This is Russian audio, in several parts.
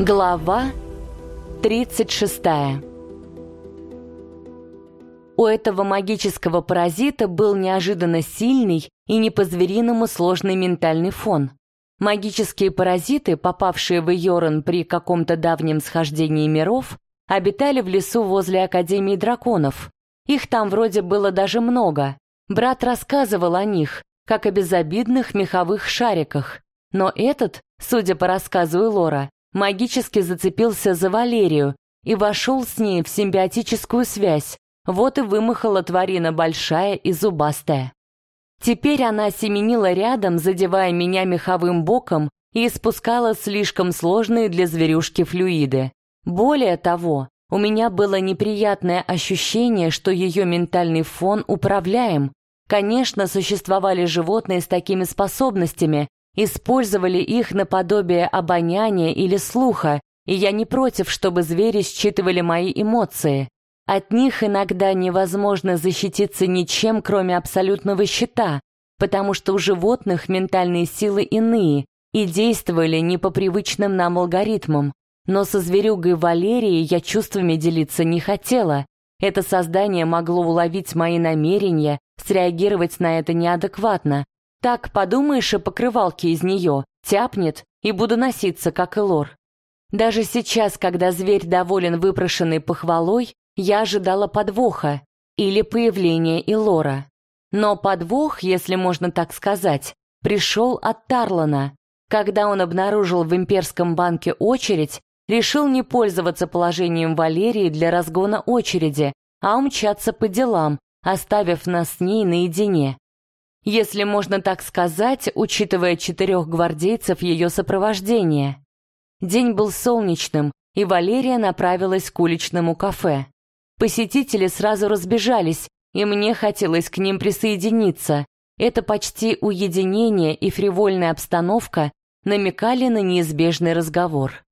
Глава 36 У этого магического паразита был неожиданно сильный и не по-звериному сложный ментальный фон. Магические паразиты, попавшие в Йорон при каком-то давнем схождении миров, обитали в лесу возле Академии драконов. Их там вроде было даже много. Брат рассказывал о них, как о безобидных меховых шариках. Но этот, судя по рассказу Лора, магически зацепился за Валерию и вошел с ней в симбиотическую связь. Вот и вымахала тварина большая и зубастая. Теперь она семенила рядом, задевая меня меховым боком и испускала слишком сложные для зверюшки флюиды. Более того, у меня было неприятное ощущение, что ее ментальный фон управляем. Конечно, существовали животные с такими способностями, использовали их наподобие обоняния или слуха, и я не против, чтобы звери считывали мои эмоции. От них иногда невозможно защититься ничем, кроме абсолютного щита, потому что у животных ментальные силы иные и действовали не по привычным нам алгоритмам. Но со зверюгой Валерией я чувствами делиться не хотела. Это создание могло уловить мои намерения, среагировать на это неадекватно, так, подумаешь, и покрывалки из нее, тяпнет, и буду носиться, как и лор. Даже сейчас, когда зверь доволен выпрошенной похвалой, я ожидала подвоха или появления Илора. Но подвох, если можно так сказать, пришел от Тарлана. Когда он обнаружил в имперском банке очередь, решил не пользоваться положением Валерии для разгона очереди, а умчаться по делам, оставив нас с ней наедине если можно так сказать, учитывая четырех гвардейцев ее сопровождения. День был солнечным, и Валерия направилась к уличному кафе. Посетители сразу разбежались, и мне хотелось к ним присоединиться. Это почти уединение и фривольная обстановка намекали на неизбежный разговор.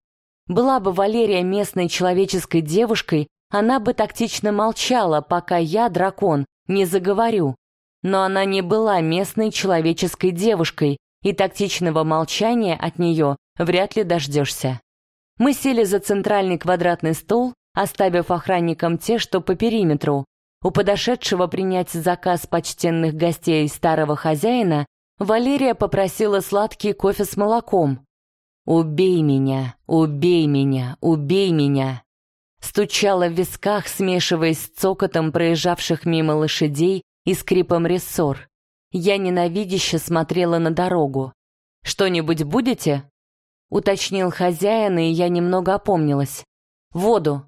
Была бы Валерия местной человеческой девушкой, она бы тактично молчала, пока я, дракон, не заговорю но она не была местной человеческой девушкой, и тактичного молчания от нее вряд ли дождешься. Мы сели за центральный квадратный стол, оставив охранникам те, что по периметру. У подошедшего принять заказ почтенных гостей старого хозяина Валерия попросила сладкий кофе с молоком. «Убей меня, убей меня, убей меня!» Стучала в висках, смешиваясь с цокотом проезжавших мимо лошадей и скрипом рессор. Я ненавидяще смотрела на дорогу. «Что-нибудь будете?» Уточнил хозяин, и я немного опомнилась. «Воду!»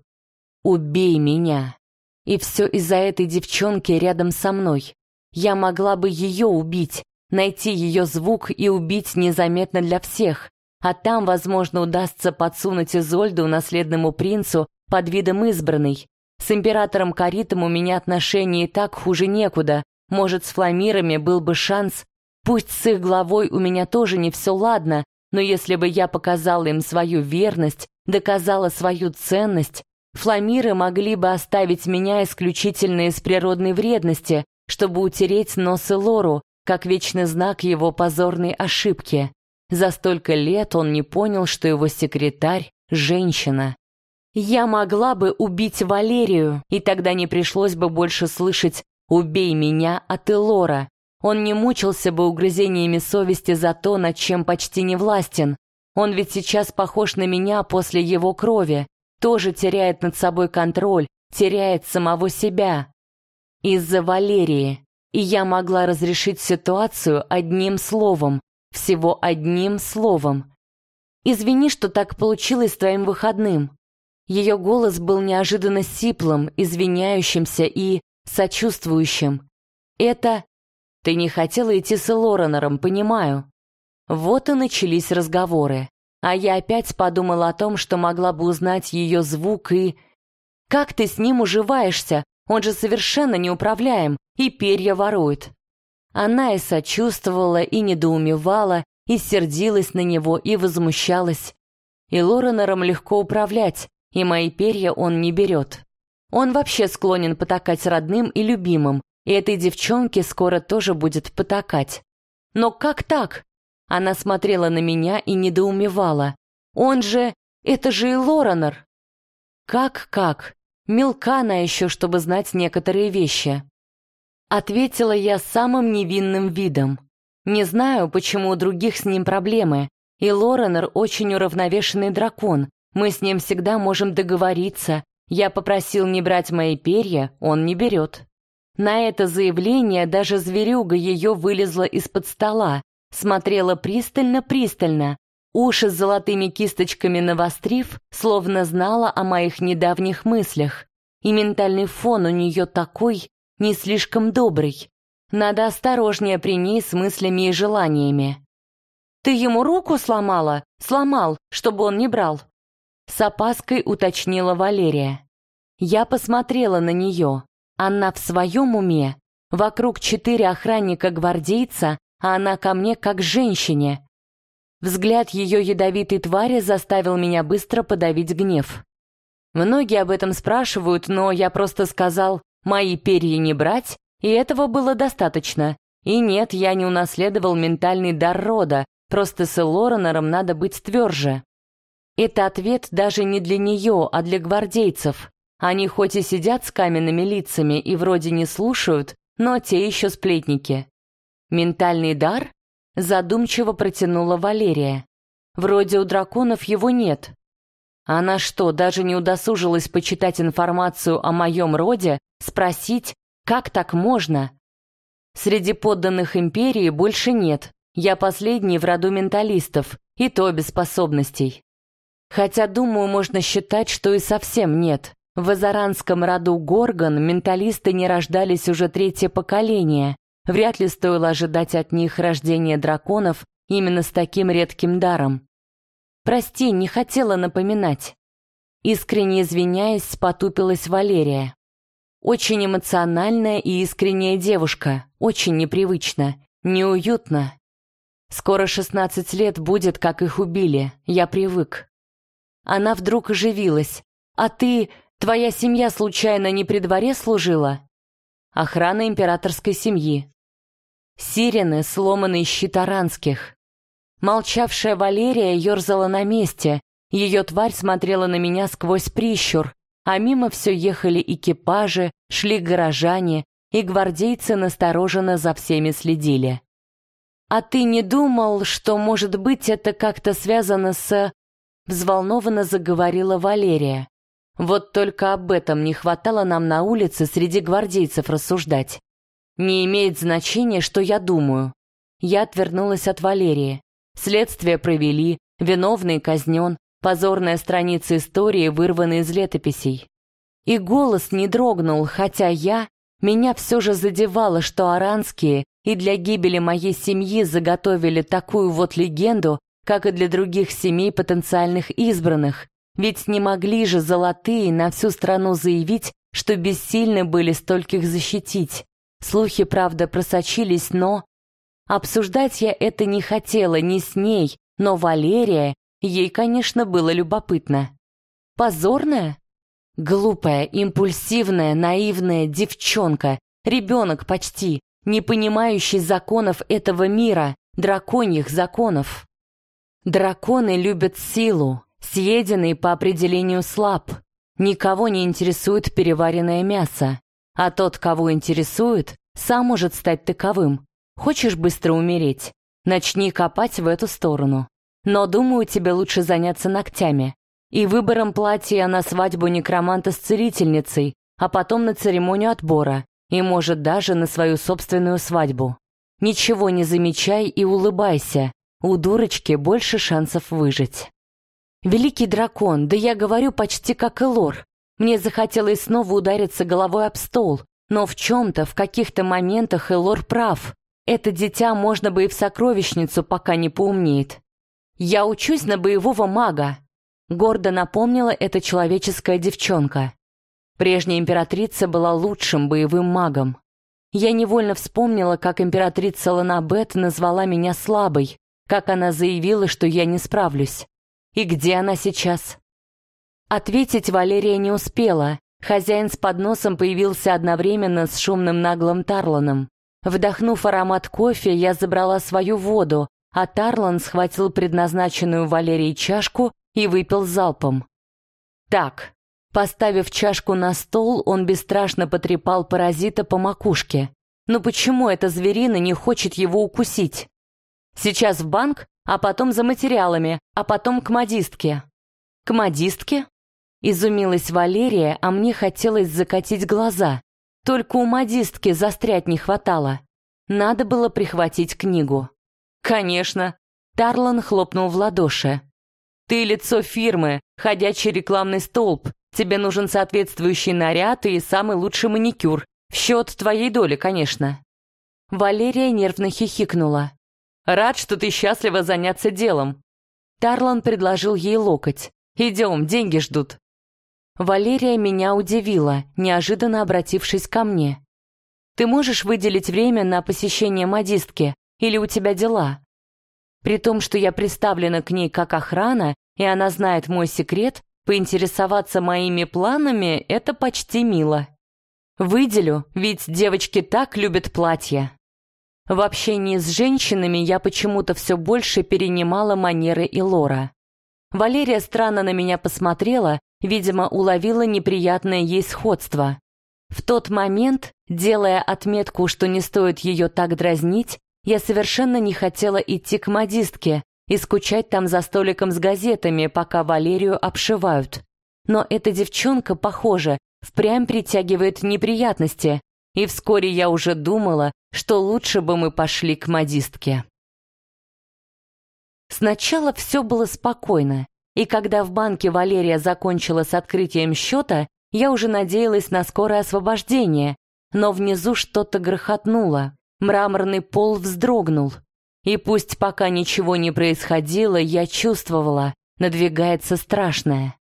«Убей меня!» И все из-за этой девчонки рядом со мной. Я могла бы ее убить, найти ее звук и убить незаметно для всех. А там, возможно, удастся подсунуть Изольду наследному принцу под видом избранной. С императором Каритом у меня отношения и так хуже некуда. Может, с фламирами был бы шанс. Пусть с их главой у меня тоже не все ладно, но если бы я показала им свою верность, доказала свою ценность, фламиры могли бы оставить меня исключительно из природной вредности, чтобы утереть нос лору, как вечный знак его позорной ошибки. За столько лет он не понял, что его секретарь — женщина. Я могла бы убить Валерию, и тогда не пришлось бы больше слышать «убей меня» от Элора. Он не мучился бы угрызениями совести за то, над чем почти не властен. Он ведь сейчас похож на меня после его крови, тоже теряет над собой контроль, теряет самого себя. Из-за Валерии. И я могла разрешить ситуацию одним словом, всего одним словом. «Извини, что так получилось с твоим выходным», ее голос был неожиданно сиплым, извиняющимся и сочувствующим. «Это... Ты не хотела идти с Лоренером, понимаю». Вот и начались разговоры. А я опять подумала о том, что могла бы узнать ее звук и... «Как ты с ним уживаешься? Он же совершенно неуправляем и перья ворует». Она и сочувствовала, и недоумевала, и сердилась на него, и возмущалась. И Лоренером легко управлять, и мои перья он не берет. Он вообще склонен потакать родным и любимым, и этой девчонке скоро тоже будет потакать. Но как так? Она смотрела на меня и недоумевала. Он же... Это же и Лоранер!» «Как-как? Мелка она еще, чтобы знать некоторые вещи». Ответила я самым невинным видом. Не знаю, почему у других с ним проблемы. И Лоренер очень уравновешенный дракон. Мы с ним всегда можем договориться. Я попросил не брать мои перья, он не берет. На это заявление даже зверюга ее вылезла из-под стола, смотрела пристально-пристально, уши с золотыми кисточками навострив, словно знала о моих недавних мыслях. И ментальный фон у нее такой, не слишком добрый. Надо осторожнее при ней с мыслями и желаниями. «Ты ему руку сломала? Сломал, чтобы он не брал?» С опаской уточнила Валерия. Я посмотрела на нее. Она в своем уме. Вокруг четыре охранника-гвардейца, а она ко мне как женщине. Взгляд ее ядовитой твари заставил меня быстро подавить гнев. Многие об этом спрашивают, но я просто сказал «мои перья не брать», и этого было достаточно. И нет, я не унаследовал ментальный дар рода, просто с Элоренером надо быть тверже. Это ответ даже не для нее, а для гвардейцев. Они хоть и сидят с каменными лицами и вроде не слушают, но те еще сплетники. «Ментальный дар?» — задумчиво протянула Валерия. «Вроде у драконов его нет». Она что, даже не удосужилась почитать информацию о моем роде, спросить, как так можно? Среди подданных империи больше нет. Я последний в роду менталистов, и то без способностей. Хотя, думаю, можно считать, что и совсем нет. В азаранском роду Горгон менталисты не рождались уже третье поколение. Вряд ли стоило ожидать от них рождения драконов именно с таким редким даром. «Прости, не хотела напоминать». Искренне извиняясь, потупилась Валерия. Очень эмоциональная и искренняя девушка, очень непривычно, неуютно. Скоро шестнадцать лет будет, как их убили, я привык. Она вдруг оживилась. «А ты Твоя семья случайно не при дворе служила? Охрана императорской семьи. Сирены, сломанный щит аранских. Молчавшая Валерия ерзала на месте. Ее тварь смотрела на меня сквозь прищур, а мимо все ехали экипажи, шли горожане, и гвардейцы настороженно за всеми следили. «А ты не думал, что, может быть, это как-то связано с...» Взволнованно заговорила Валерия. Вот только об этом не хватало нам на улице среди гвардейцев рассуждать. Не имеет значения, что я думаю. Я отвернулась от Валерии. Следствие провели, виновный казнен, позорная страница истории вырвана из летописей. И голос не дрогнул, хотя я... Меня все же задевало, что аранские и для гибели моей семьи заготовили такую вот легенду, как и для других семей потенциальных избранных, ведь не могли же золотые на всю страну заявить, что бессильны были стольких защитить. Слухи, правда, просочились, но... Обсуждать я это не хотела ни с ней, но Валерия, ей, конечно, было любопытно. Позорная? Глупая, импульсивная, наивная девчонка, ребенок почти, не понимающий законов этого мира, драконьих законов. Драконы любят силу, Съеденный по определению слаб. Никого не интересует переваренное мясо. А тот, кого интересует, сам может стать таковым. Хочешь быстро умереть? Начни копать в эту сторону. Но, думаю, тебе лучше заняться ногтями. И выбором платья на свадьбу некроманта с целительницей, а потом на церемонию отбора, и, может, даже на свою собственную свадьбу. Ничего не замечай и улыбайся. У дурочки больше шансов выжить. Великий дракон, да я говорю почти как Элор. Мне захотелось снова удариться головой об стол, но в чем-то, в каких-то моментах Элор прав. Это дитя можно бы и в сокровищницу, пока не поумнеет. Я учусь на боевого мага. Гордо напомнила эта человеческая девчонка. Прежняя императрица была лучшим боевым магом. Я невольно вспомнила, как императрица Ланабет назвала меня слабой, как она заявила, что я не справлюсь. И где она сейчас? Ответить Валерия не успела. Хозяин с подносом появился одновременно с шумным наглым Тарланом. Вдохнув аромат кофе, я забрала свою воду, а Тарлан схватил предназначенную Валерии чашку и выпил залпом. Так, поставив чашку на стол, он бесстрашно потрепал паразита по макушке. Но почему эта зверина не хочет его укусить? Сейчас в банк, а потом за материалами, а потом к модистке. К модистке? Изумилась Валерия, а мне хотелось закатить глаза. Только у модистки застрять не хватало. Надо было прихватить книгу. Конечно. Тарлан хлопнул в ладоши. Ты лицо фирмы, ходячий рекламный столб. Тебе нужен соответствующий наряд и самый лучший маникюр. В счет твоей доли, конечно. Валерия нервно хихикнула. Рад, что ты счастлива заняться делом. Тарлан предложил ей локоть. Идем, деньги ждут. Валерия меня удивила, неожиданно обратившись ко мне. Ты можешь выделить время на посещение модистки или у тебя дела? При том, что я представлена к ней как охрана, и она знает мой секрет, поинтересоваться моими планами — это почти мило. Выделю, ведь девочки так любят платья. В общении с женщинами я почему-то все больше перенимала манеры и Лора. Валерия странно на меня посмотрела, видимо, уловила неприятное ей сходство. В тот момент, делая отметку, что не стоит ее так дразнить, я совершенно не хотела идти к модистке и скучать там за столиком с газетами, пока Валерию обшивают. Но эта девчонка, похоже, впрямь притягивает неприятности, и вскоре я уже думала, что лучше бы мы пошли к модистке. Сначала все было спокойно, и когда в банке Валерия закончила с открытием счета, я уже надеялась на скорое освобождение, но внизу что-то грохотнуло. Мраморный пол вздрогнул. И пусть пока ничего не происходило, я чувствовала, надвигается страшное.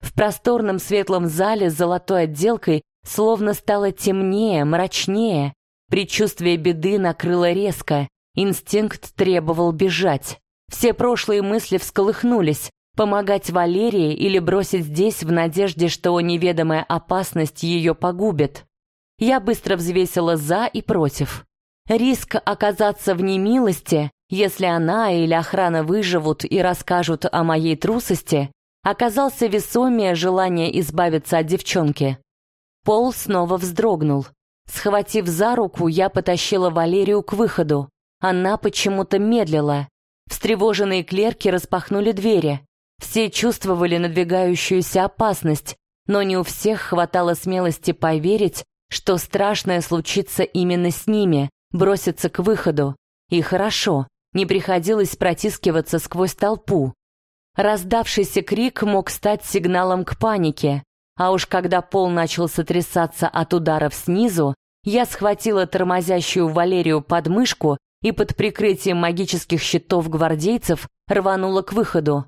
В просторном светлом зале с золотой отделкой словно стало темнее, мрачнее. Предчувствие беды накрыло резко. Инстинкт требовал бежать. Все прошлые мысли всколыхнулись. Помогать Валерии или бросить здесь в надежде, что неведомая опасность ее погубит. Я быстро взвесила «за» и «против». Риск оказаться в немилости, если она или охрана выживут и расскажут о моей трусости, оказался весомее желания избавиться от девчонки. Пол снова вздрогнул. Схватив за руку, я потащила Валерию к выходу. Она почему-то медлила. Встревоженные клерки распахнули двери. Все чувствовали надвигающуюся опасность, но не у всех хватало смелости поверить, что страшное случится именно с ними, броситься к выходу. И хорошо, не приходилось протискиваться сквозь толпу. Раздавшийся крик мог стать сигналом к панике, а уж когда пол начал сотрясаться от ударов снизу, я схватила тормозящую Валерию под мышку и под прикрытием магических щитов гвардейцев рванула к выходу.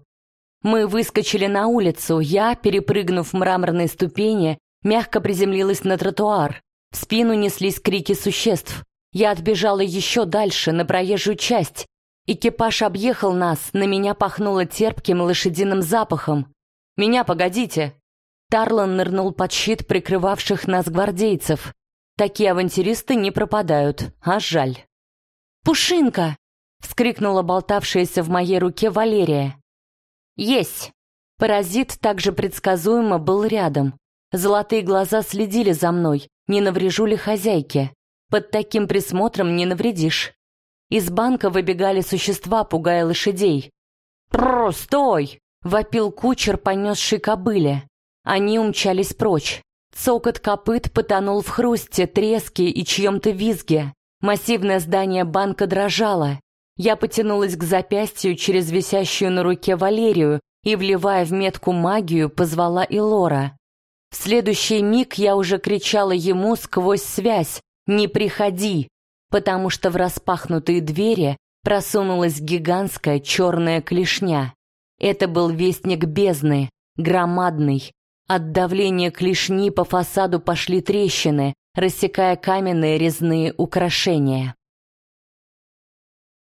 Мы выскочили на улицу, я, перепрыгнув мраморные ступени, мягко приземлилась на тротуар. В спину неслись крики существ. Я отбежала еще дальше, на проезжую часть. Экипаж объехал нас, на меня пахнуло терпким лошадиным запахом. «Меня погодите!» Тарлан нырнул под щит прикрывавших нас гвардейцев. Такие авантюристы не пропадают, а жаль. «Пушинка!» — вскрикнула болтавшаяся в моей руке Валерия. «Есть!» Паразит также предсказуемо был рядом. Золотые глаза следили за мной, не наврежу ли хозяйке. Под таким присмотром не навредишь. Из банка выбегали существа, пугая лошадей. «Прррр, стой!» — вопил кучер, понесший кобыле. Они умчались прочь. Цокот копыт потонул в хрусте, треске и чьем-то визге. Массивное здание банка дрожало. Я потянулась к запястью через висящую на руке Валерию и, вливая в метку магию, позвала Илора. В следующий миг я уже кричала ему сквозь связь, «Не приходи!» потому что в распахнутые двери просунулась гигантская черная клешня. Это был вестник бездны, громадный. От давления клешни по фасаду пошли трещины, рассекая каменные резные украшения.